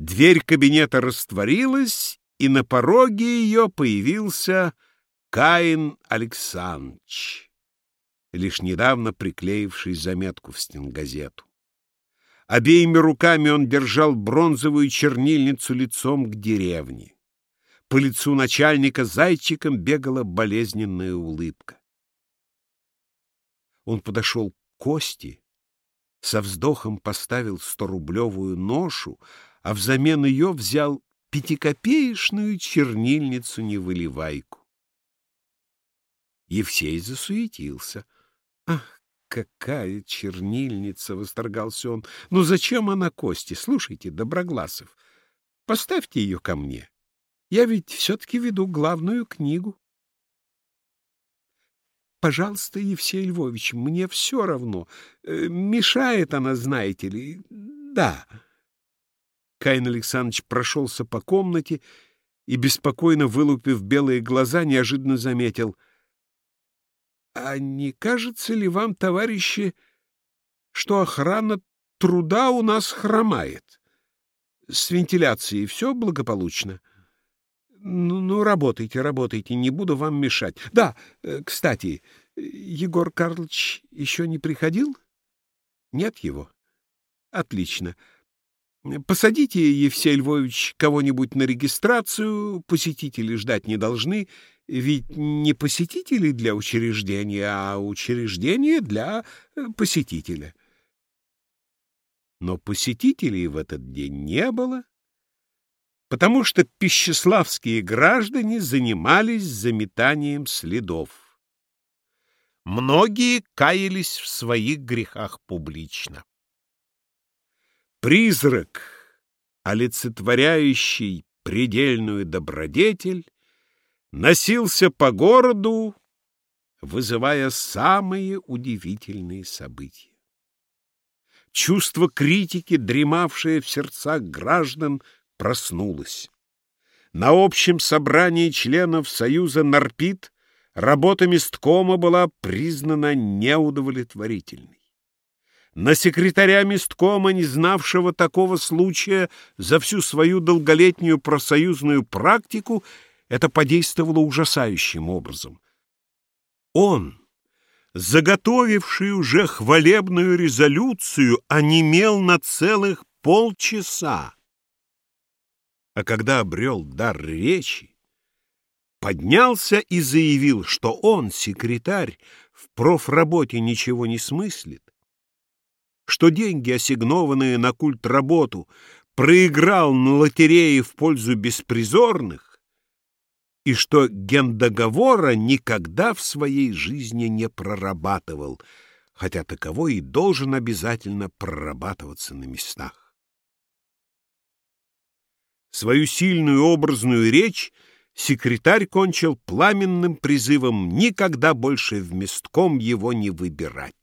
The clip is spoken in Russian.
Дверь кабинета растворилась, и на пороге ее появился Каин Александрович, лишь недавно приклеивший заметку в стенгазету. Обеими руками он держал бронзовую чернильницу лицом к деревне. По лицу начальника зайчиком бегала болезненная улыбка. Он подошел к Косте, со вздохом поставил сторублевую ношу, а взамен ее взял пятикопеечную чернильницу-невыливайку. Евсей засуетился. «Ах, какая чернильница!» — восторгался он. «Ну зачем она Кости? Слушайте, Доброгласов, поставьте ее ко мне. Я ведь все-таки веду главную книгу». «Пожалуйста, Евсей Львович, мне все равно. Э, мешает она, знаете ли. Да». Каин Александрович прошелся по комнате и, беспокойно вылупив белые глаза, неожиданно заметил. — А не кажется ли вам, товарищи, что охрана труда у нас хромает? С вентиляцией все благополучно? Ну, ну, работайте, работайте, не буду вам мешать. Да, э, кстати, Егор Карлович еще не приходил? Нет его? Отлично. Посадите, Евсей Львович, кого-нибудь на регистрацию, посетители ждать не должны, ведь не посетители для учреждения, а учреждение для э, посетителя. Но посетителей в этот день не было, потому что пищеславские граждане занимались заметанием следов. Многие каялись в своих грехах публично. Призрак, олицетворяющий предельную добродетель, носился по городу, вызывая самые удивительные события. Чувство критики, дремавшее в сердцах граждан, проснулось. На общем собрании членов Союза Нарпит работа месткома была признана неудовлетворительной на секретаря месткома, не знавшего такого случая за всю свою долголетнюю профсоюзную практику, это подействовало ужасающим образом. Он, заготовивший уже хвалебную резолюцию, онемел на целых полчаса. А когда обрел дар речи, поднялся и заявил, что он, секретарь, в профработе ничего не смыслит, что деньги, ассигнованные на культ работу, проиграл на лотерее в пользу беспризорных, и что гендоговора никогда в своей жизни не прорабатывал, хотя таковой и должен обязательно прорабатываться на местах. Свою сильную образную речь секретарь кончил пламенным призывом никогда больше в местком его не выбирать.